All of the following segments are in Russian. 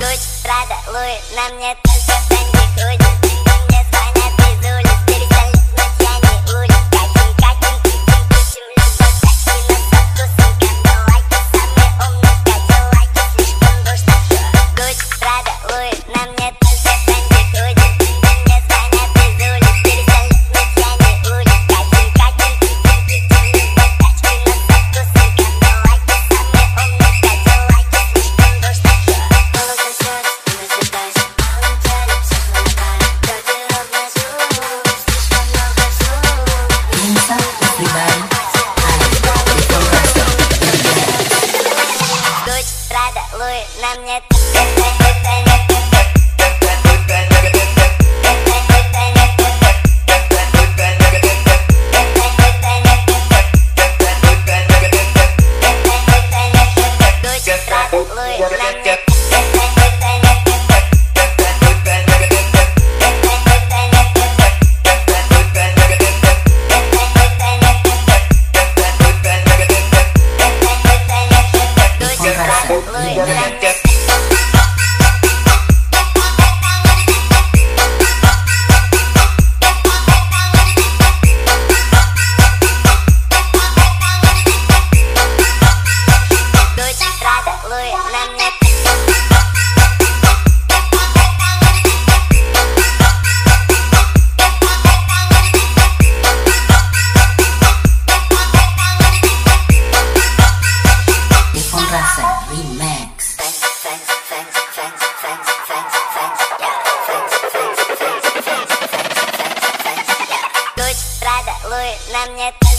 Дочь Прада, Луи, нам нет nam nhạc Дочь Прада, Луи на мне так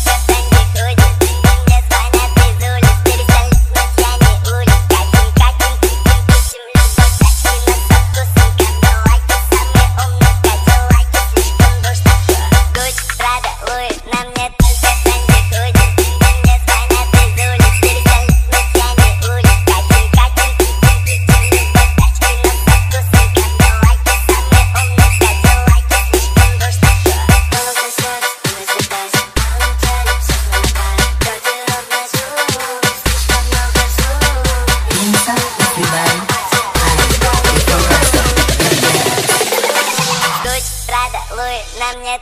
поцелуй на мне